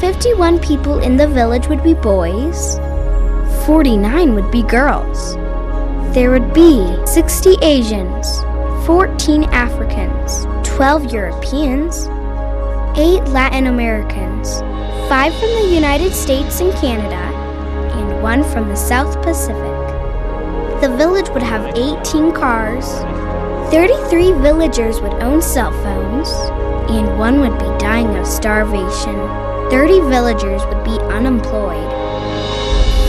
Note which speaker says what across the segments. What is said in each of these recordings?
Speaker 1: 51 people in the village would be boys, 49 would be girls. There would be 60 Asians, 14 Africans, 12 Europeans, 8 Latin Americans, 5 from the United States and Canada, and 1 from the South Pacific. The village would have 18 cars, 33 villagers would own cell phones, and one would be dying of starvation. 30 villagers would be unemployed.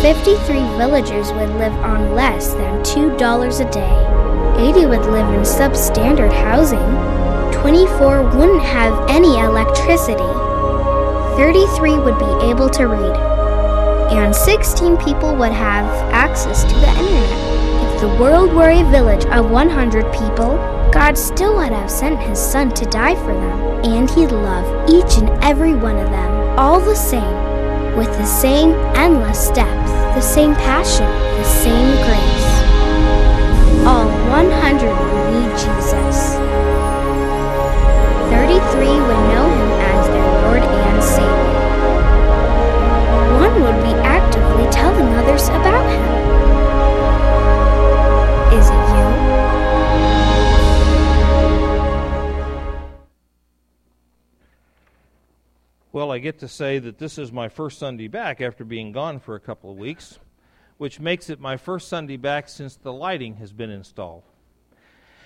Speaker 1: 53 villagers would live on less than $2 a day. 80 would live in substandard housing. 24 wouldn't have any electricity. 33 would be able to read. And 16 people would have access to the internet. If the world were a village of 100 people, God still would have sent his son to die for them, and he'd love each and every one of them, all the same, with the same endless depth, the same passion, the same grace. All 100 would need Jesus. 33 would know him as their Lord and Savior. One would be actively telling others about him.
Speaker 2: Well, I get to say that this is my first Sunday back after being gone for a couple of weeks, which makes it my first Sunday back since the lighting has been installed.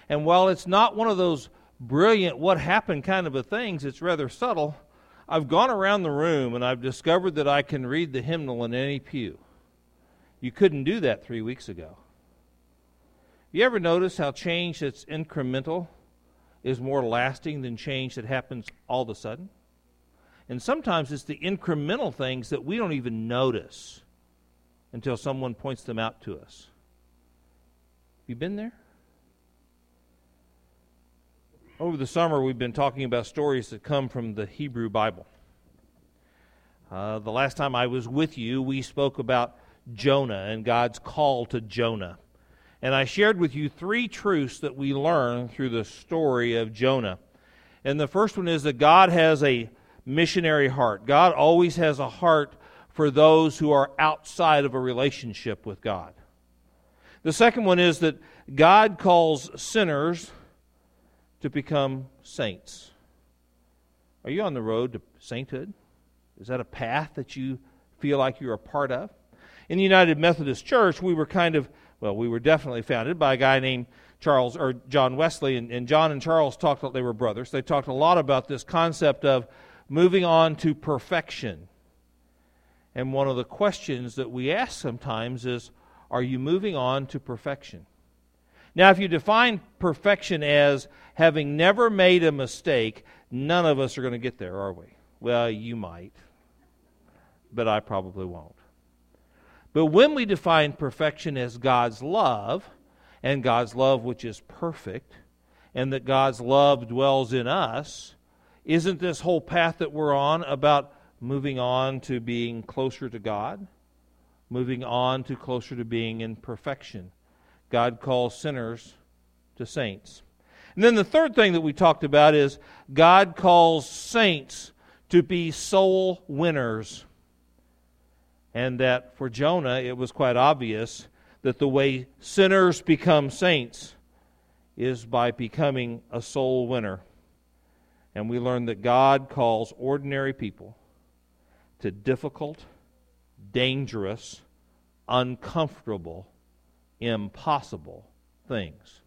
Speaker 2: And while it's not one of those brilliant what happened kind of a things, it's rather subtle. I've gone around the room and I've discovered that I can read the hymnal in any pew. You couldn't do that three weeks ago. You ever notice how change that's incremental is more lasting than change that happens all of a sudden? And sometimes it's the incremental things that we don't even notice until someone points them out to us. You been there? Over the summer, we've been talking about stories that come from the Hebrew Bible. Uh, the last time I was with you, we spoke about Jonah and God's call to Jonah. And I shared with you three truths that we learn through the story of Jonah. And the first one is that God has a missionary heart. God always has a heart for those who are outside of a relationship with God. The second one is that God calls sinners to become saints. Are you on the road to sainthood? Is that a path that you feel like you're a part of? In the United Methodist Church, we were kind of, well, we were definitely founded by a guy named Charles or John Wesley, and, and John and Charles talked, that they were brothers. They talked a lot about this concept of moving on to perfection. And one of the questions that we ask sometimes is Are you moving on to perfection? Now, if you define perfection as having never made a mistake, none of us are going to get there, are we? Well, you might, but I probably won't. But when we define perfection as God's love, and God's love which is perfect, and that God's love dwells in us, isn't this whole path that we're on about moving on to being closer to God? Moving on to closer to being in perfection. God calls sinners to saints. And then the third thing that we talked about is God calls saints to be soul winners. And that for Jonah, it was quite obvious that the way sinners become saints is by becoming a soul winner. And we learn that God calls ordinary people to difficult, dangerous, uncomfortable, impossible things.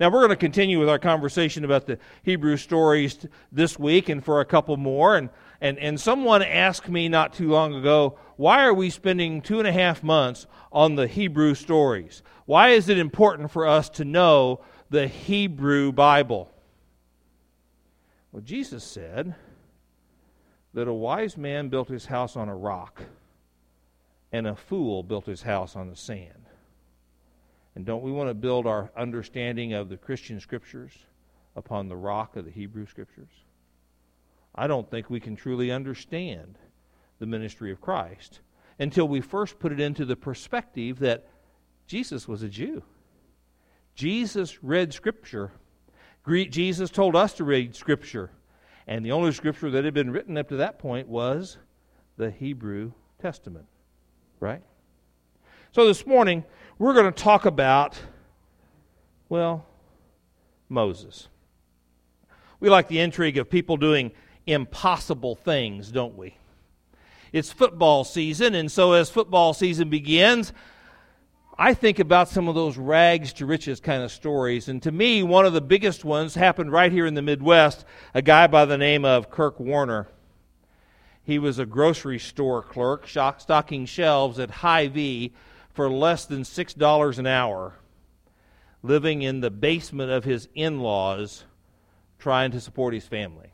Speaker 2: Now, we're going to continue with our conversation about the Hebrew stories this week and for a couple more. And, and, and someone asked me not too long ago, why are we spending two and a half months on the Hebrew stories? Why is it important for us to know the Hebrew Bible? Well, Jesus said that a wise man built his house on a rock, and a fool built his house on the sand. And don't we want to build our understanding of the Christian scriptures upon the rock of the Hebrew scriptures? I don't think we can truly understand the ministry of Christ until we first put it into the perspective that Jesus was a Jew. Jesus read scripture Jesus told us to read Scripture. And the only scripture that had been written up to that point was the Hebrew Testament. Right? So this morning, we're going to talk about, well, Moses. We like the intrigue of people doing impossible things, don't we? It's football season, and so as football season begins, I think about some of those rags to riches kind of stories. And to me, one of the biggest ones happened right here in the Midwest. A guy by the name of Kurt Warner. He was a grocery store clerk, stocking shelves at Hy-Vee for less than $6 an hour, living in the basement of his in laws, trying to support his family.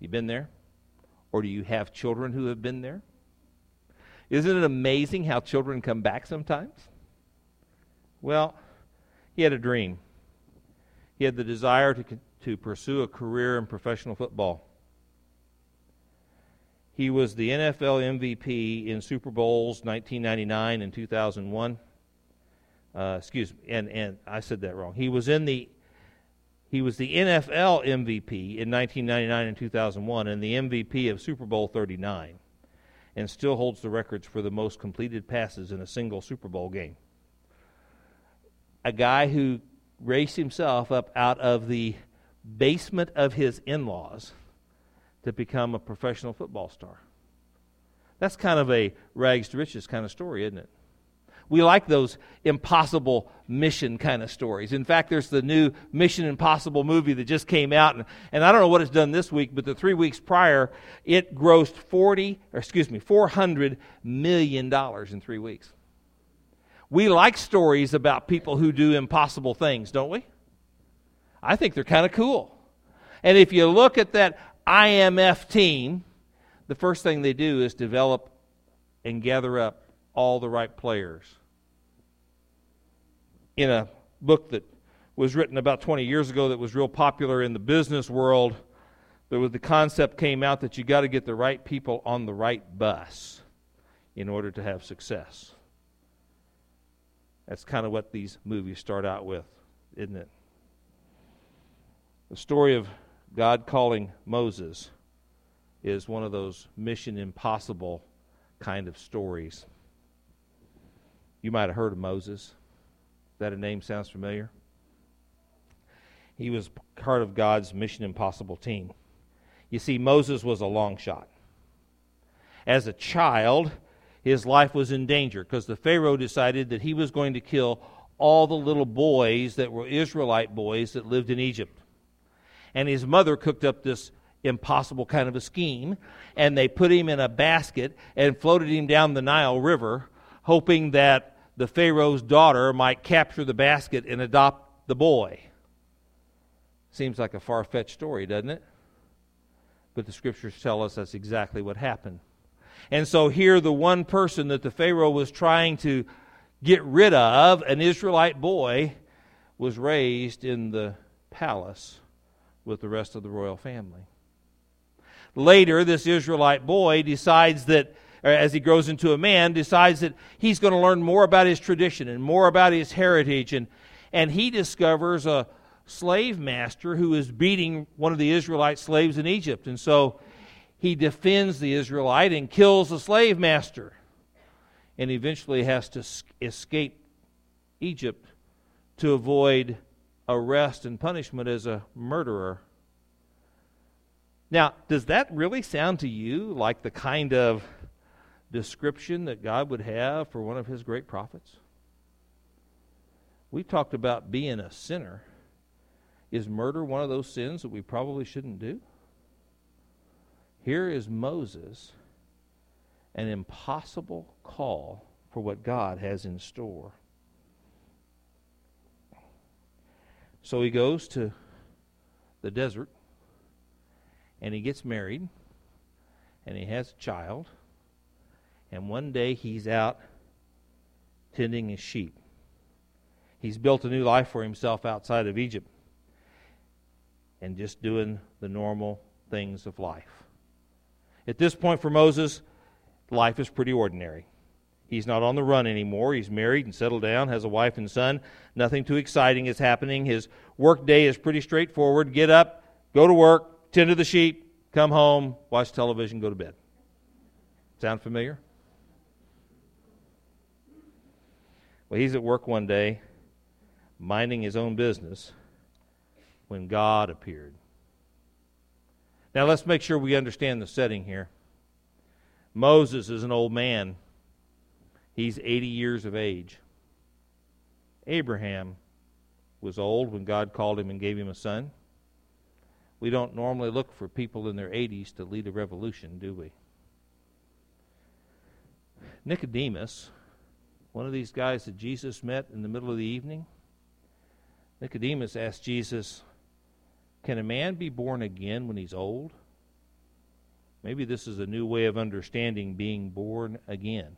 Speaker 2: You been there? Or do you have children who have been there? Isn't it amazing how children come back sometimes? Well, he had a dream. He had the desire to, to pursue a career in professional football. He was the NFL MVP in Super Bowls 1999 and 2001. Uh, excuse me, and, and I said that wrong. He was in the he was the NFL MVP in 1999 and 2001 and the MVP of Super Bowl 39 and still holds the records for the most completed passes in a single Super Bowl game. A guy who raced himself up out of the basement of his in laws to become a professional football star. That's kind of a rags to riches kind of story, isn't it? We like those impossible mission kind of stories. In fact, there's the new Mission Impossible movie that just came out, and, and I don't know what it's done this week, but the three weeks prior, it grossed 40, or excuse me, 400 million dollars in three weeks. We like stories about people who do impossible things, don't we? I think they're kind of cool. And if you look at that IMF team, the first thing they do is develop and gather up all the right players. In a book that was written about 20 years ago that was real popular in the business world, there was the concept came out that you got to get the right people on the right bus in order to have success. That's kind of what these movies start out with, isn't it? The story of God calling Moses is one of those mission impossible kind of stories. You might have heard of Moses. That a name sounds familiar? He was part of God's Mission Impossible team. You see, Moses was a long shot. As a child, his life was in danger because the Pharaoh decided that he was going to kill all the little boys that were Israelite boys that lived in Egypt. And his mother cooked up this impossible kind of a scheme, and they put him in a basket and floated him down the Nile River, hoping that the Pharaoh's daughter might capture the basket and adopt the boy. Seems like a far fetched story, doesn't it? But the scriptures tell us that's exactly what happened. And so here, the one person that the Pharaoh was trying to get rid of, an Israelite boy, was raised in the palace with the rest of the royal family. Later, this Israelite boy decides that Uh, as he grows into a man, decides that he's going to learn more about his tradition and more about his heritage. And, and he discovers a slave master who is beating one of the Israelite slaves in Egypt. And so he defends the Israelite and kills the slave master. And eventually has to escape Egypt to avoid arrest and punishment as a murderer. Now, does that really sound to you like the kind of description that God would have for one of his great prophets? We talked about being a sinner. Is murder one of those sins that we probably shouldn't do? Here is Moses, an impossible call for what God has in store. So he goes to the desert and he gets married and he has a child and one day he's out tending his sheep. He's built a new life for himself outside of Egypt and just doing the normal things of life. At this point for Moses, life is pretty ordinary. He's not on the run anymore. He's married and settled down, has a wife and son. Nothing too exciting is happening. His work day is pretty straightforward. Get up, go to work, tend to the sheep, come home, watch television, go to bed. Sound familiar? Well, he's at work one day, minding his own business, when God appeared. Now, let's make sure we understand the setting here. Moses is an old man, he's 80 years of age. Abraham was old when God called him and gave him a son. We don't normally look for people in their 80s to lead a revolution, do we? Nicodemus, one of these guys that Jesus met in the middle of the evening, Nicodemus asked Jesus, Can a man be born again when he's old? Maybe this is a new way of understanding being born again.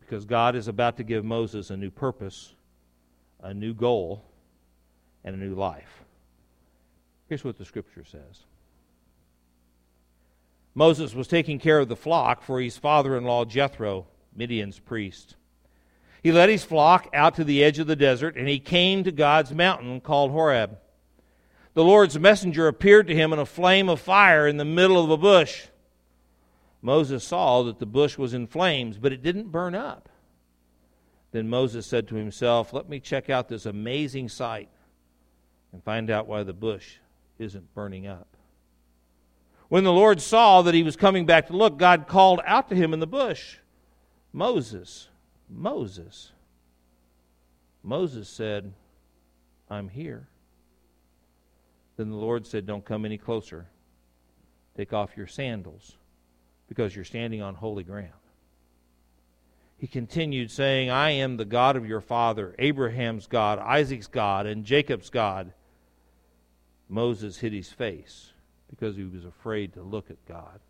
Speaker 2: Because God is about to give Moses a new purpose, a new goal, and a new life. Here's what the scripture says Moses was taking care of the flock for his father in law Jethro, Midian's priest. He led his flock out to the edge of the desert, and he came to God's mountain called Horeb. The Lord's messenger appeared to him in a flame of fire in the middle of a bush. Moses saw that the bush was in flames, but it didn't burn up. Then Moses said to himself, Let me check out this amazing sight and find out why the bush isn't burning up. When the Lord saw that he was coming back to look, God called out to him in the bush, Moses, Moses. Moses said, I'm here. Then the Lord said, Don't come any closer. Take off your sandals, because you're standing on holy ground. He continued, saying, I am the God of your father, Abraham's God, Isaac's God, and Jacob's God. Moses hid his face because he was afraid to look at God.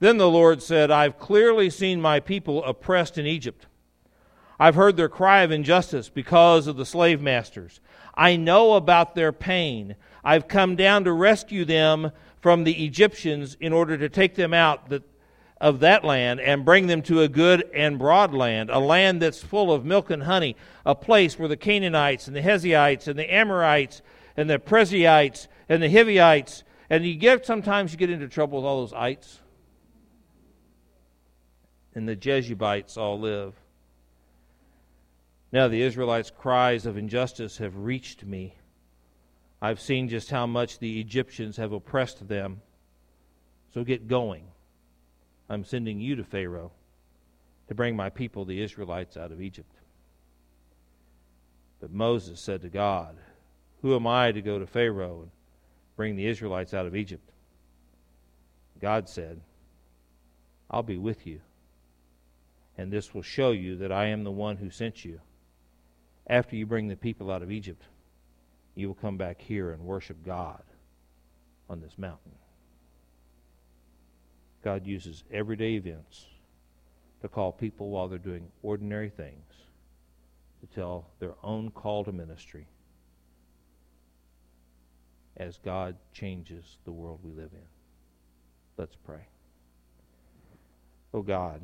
Speaker 2: Then the Lord said, I've clearly seen my people oppressed in Egypt. I've heard their cry of injustice because of the slave masters. I know about their pain. I've come down to rescue them from the Egyptians in order to take them out of that land and bring them to a good and broad land, a land that's full of milk and honey, a place where the Canaanites and the Hezites and the Amorites and the Perizzites and the Hivites, and you get sometimes you get into trouble with all those ites. And the Jebusites all live. Now the Israelites' cries of injustice have reached me. I've seen just how much the Egyptians have oppressed them. So get going. I'm sending you to Pharaoh to bring my people, the Israelites, out of Egypt. But Moses said to God, who am I to go to Pharaoh and bring the Israelites out of Egypt? God said, I'll be with you, and this will show you that I am the one who sent you. After you bring the people out of Egypt, you will come back here and worship God on this mountain. God uses everyday events to call people while they're doing ordinary things to tell their own call to ministry as God changes the world we live in. Let's pray. Oh God,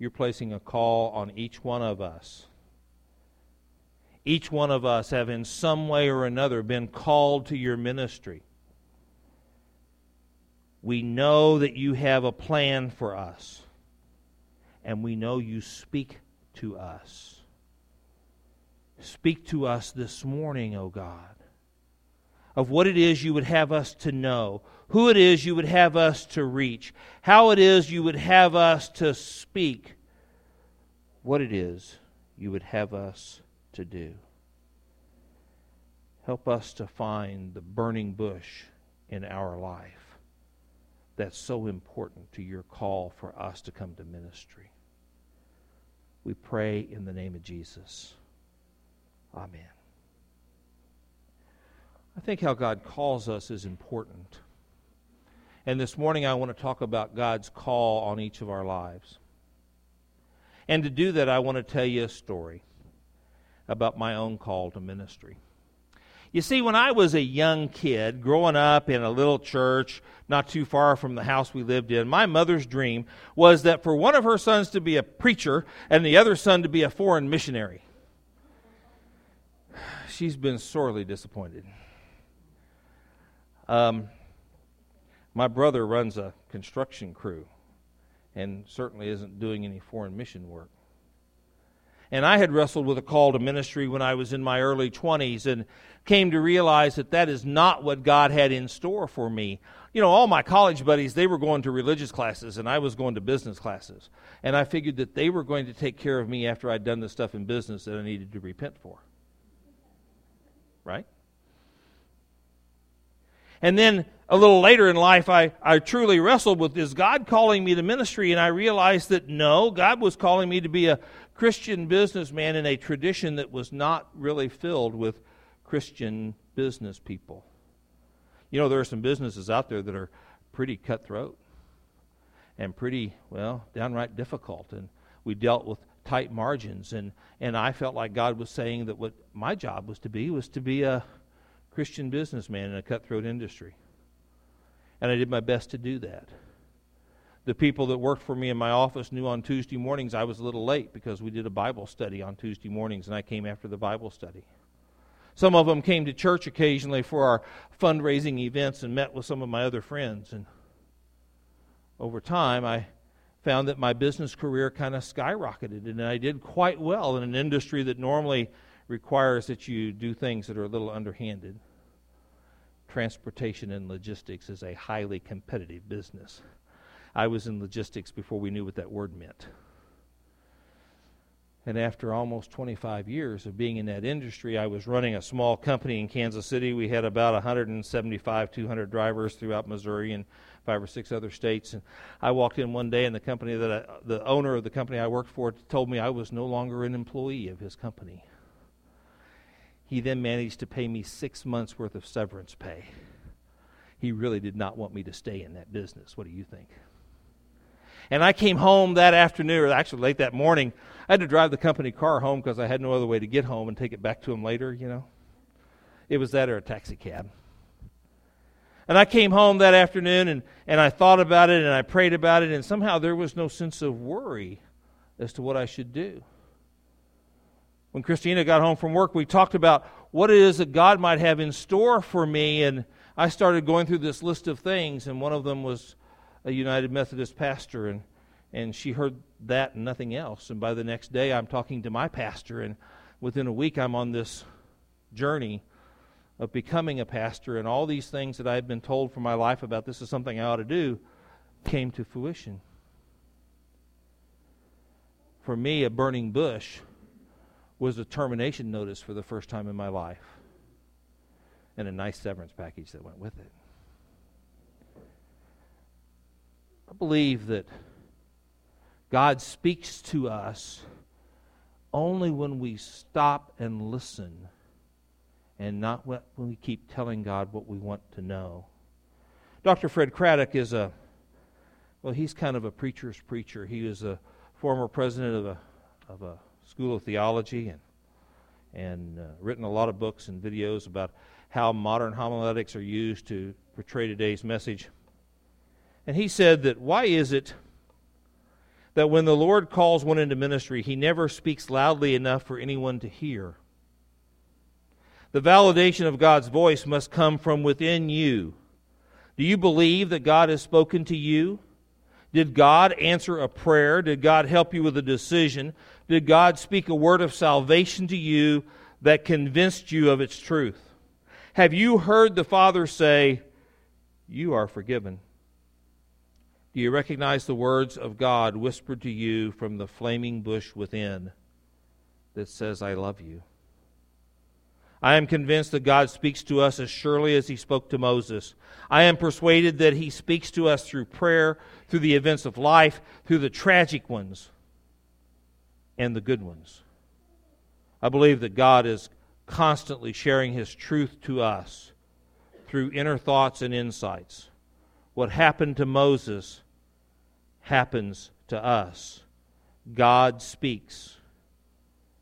Speaker 2: you're placing a call on each one of us. Each one of us have, in some way or another, been called to your ministry. We know that you have a plan for us, and we know you speak to us. Speak to us this morning, O God, of what it is you would have us to know, who it is you would have us to reach, how it is you would have us to speak, what it is you would have us to do. Help us to find the burning bush in our life that's so important to your call for us to come to ministry. We pray in the name of Jesus. Amen. I think how God calls us is important. And this morning I want to talk about God's call on each of our lives. And to do that, I want to tell you a story about my own call to ministry. You see, when I was a young kid, growing up in a little church not too far from the house we lived in, my mother's dream was that for one of her sons to be a preacher and the other son to be a foreign missionary she's been sorely disappointed. Um, my brother runs a construction crew and certainly isn't doing any foreign mission work. And I had wrestled with a call to ministry when I was in my early 20s and came to realize that that is not what God had in store for me. You know, all my college buddies, they were going to religious classes and I was going to business classes. And I figured that they were going to take care of me after I'd done the stuff in business that I needed to repent for. Right? And then a little later in life, I, I truly wrestled with is God calling me to ministry? And I realized that no, God was calling me to be a Christian businessman in a tradition that was not really filled with Christian business people. You know, there are some businesses out there that are pretty cutthroat and pretty, well, downright difficult. And we dealt with tight margins. And, and I felt like God was saying that what my job was to be was to be a Christian businessman in a cutthroat industry. And I did my best to do that. The people that worked for me in my office knew on Tuesday mornings I was a little late because we did a Bible study on Tuesday mornings and I came after the Bible study. Some of them came to church occasionally for our fundraising events and met with some of my other friends. And over time, I found that my business career kind of skyrocketed and I did quite well in an industry that normally requires that you do things that are a little underhanded. Transportation and logistics is a highly competitive business. I was in logistics before we knew what that word meant. And after almost 25 years of being in that industry, I was running a small company in Kansas City. We had about 175, 200 drivers throughout Missouri and five or six other states. And I walked in one day, and the company that I, the owner of the company I worked for told me I was no longer an employee of his company. He then managed to pay me six months' worth of severance pay. He really did not want me to stay in that business. What do you think? And I came home that afternoon, or actually late that morning. I had to drive the company car home because I had no other way to get home and take it back to him later, you know. It was that or a taxi cab. And I came home that afternoon and, and I thought about it and I prayed about it, and somehow there was no sense of worry as to what I should do when Christina got home from work, we talked about what it is that God might have in store for me. And I started going through this list of things, and one of them was a United Methodist pastor. And, and she heard that and nothing else. And by the next day, I'm talking to my pastor, and within a week, I'm on this journey of becoming a pastor. And all these things that I've been told for my life about this is something I ought to do came to fruition. For me, a burning bush was a termination notice for the first time in my life and a nice severance package that went with it. I believe that God speaks to us only when we stop and listen and not when we keep telling God what we want to know. Dr. Fred Craddock is a, well, he's kind of a preacher's preacher. He was a former president of a, of a School of Theology and and uh, written a lot of books and videos about how modern homiletics are used to portray today's message. And he said that why is it that when the Lord calls one into ministry, he never speaks loudly enough for anyone to hear? The validation of God's voice must come from within you. Do you believe that God has spoken to you? Did God answer a prayer? Did God help you with a decision? Did God speak a word of salvation to you that convinced you of its truth? Have you heard the Father say, You are forgiven? Do you recognize the words of God whispered to you from the flaming bush within that says, I love you? I am convinced that God speaks to us as surely as he spoke to Moses. I am persuaded that he speaks to us through prayer, through the events of life, through the tragic ones and the good ones. I believe that God is constantly sharing his truth to us through inner thoughts and insights. What happened to Moses happens to us. God speaks.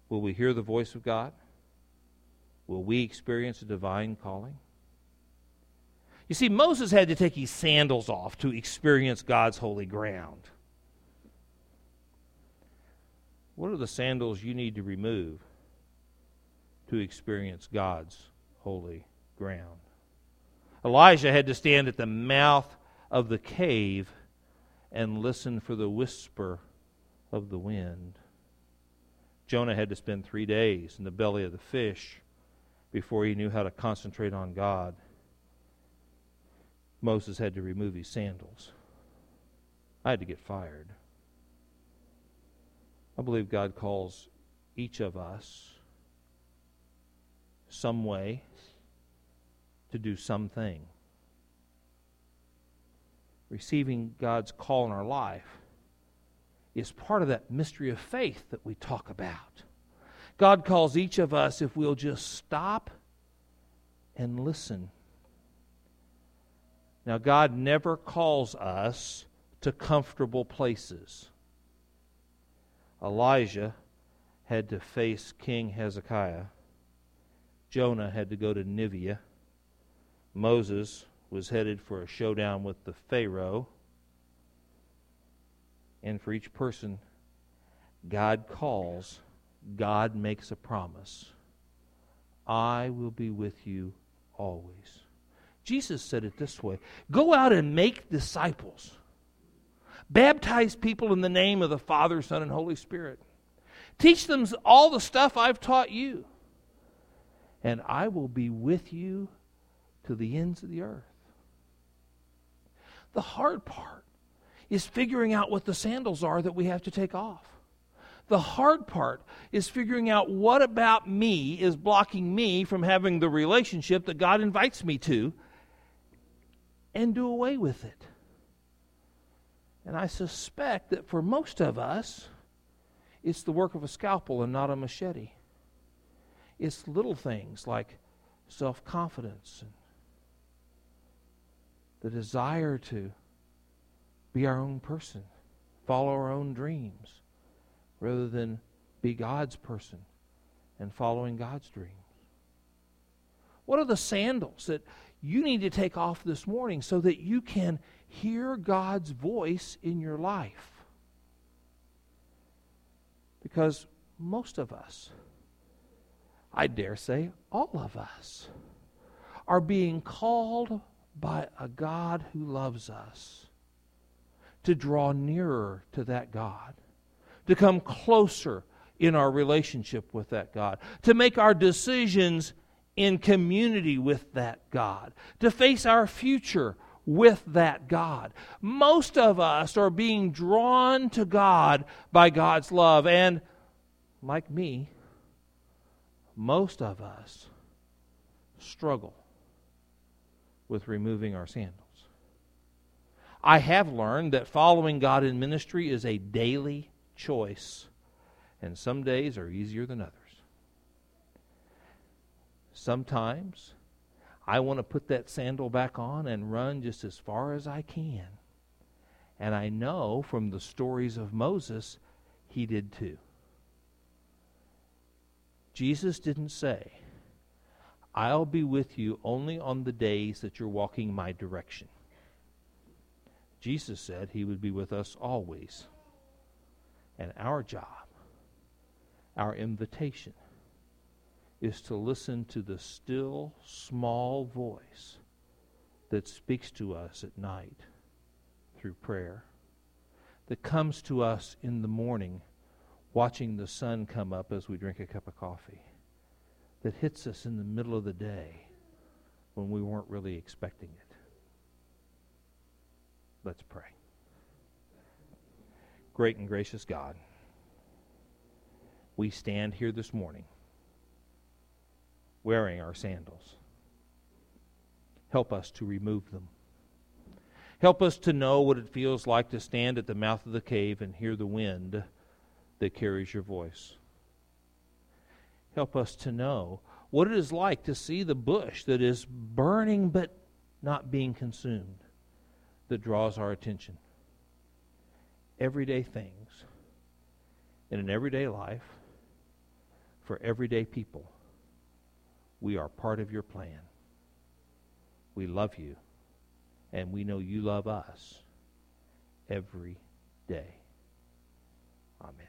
Speaker 2: Will we hear the voice of God? Will we experience a divine calling? You see, Moses had to take his sandals off to experience God's holy ground. What are the sandals you need to remove to experience God's holy ground? Elijah had to stand at the mouth of the cave and listen for the whisper of the wind. Jonah had to spend three days in the belly of the fish before he knew how to concentrate on God. Moses had to remove his sandals. I had to get fired. I believe God calls each of us some way to do something. Receiving God's call in our life is part of that mystery of faith that we talk about. God calls each of us if we'll just stop and listen. Now, God never calls us to comfortable places. Elijah had to face King Hezekiah. Jonah had to go to Nineveh. Moses was headed for a showdown with the Pharaoh. And for each person, God calls, God makes a promise. I will be with you always. Jesus said it this way Go out and make disciples. Baptize people in the name of the Father, Son, and Holy Spirit. Teach them all the stuff I've taught you. And I will be with you to the ends of the earth. The hard part is figuring out what the sandals are that we have to take off. The hard part is figuring out what about me is blocking me from having the relationship that God invites me to and do away with it. And I suspect that for most of us, it's the work of a scalpel and not a machete. It's little things like self confidence and the desire to be our own person, follow our own dreams, rather than be God's person and following God's dreams. What are the sandals that you need to take off this morning so that you can hear God's voice in your life. Because most of us, I dare say all of us, are being called by a God who loves us to draw nearer to that God, to come closer in our relationship with that God, to make our decisions in community with that God, to face our future with that God. Most of us are being drawn to God by God's love. And like me, most of us struggle with removing our sandals. I have learned that following God in ministry is a daily choice, and some days are easier than others. Sometimes I want to put that sandal back on and run just as far as I can. And I know from the stories of Moses, he did too. Jesus didn't say, I'll be with you only on the days that you're walking my direction. Jesus said he would be with us always. And our job, our invitation, is to listen to the still, small voice that speaks to us at night through prayer, that comes to us in the morning watching the sun come up as we drink a cup of coffee, that hits us in the middle of the day when we weren't really expecting it. Let's pray. Great and gracious God, we stand here this morning wearing our sandals. Help us to remove them. Help us to know what it feels like to stand at the mouth of the cave and hear the wind that carries your voice. Help us to know what it is like to see the bush that is burning but not being consumed that draws our attention. Everyday things in an everyday life for everyday people we are part of your plan. We love you, and we know you love us every day. Amen.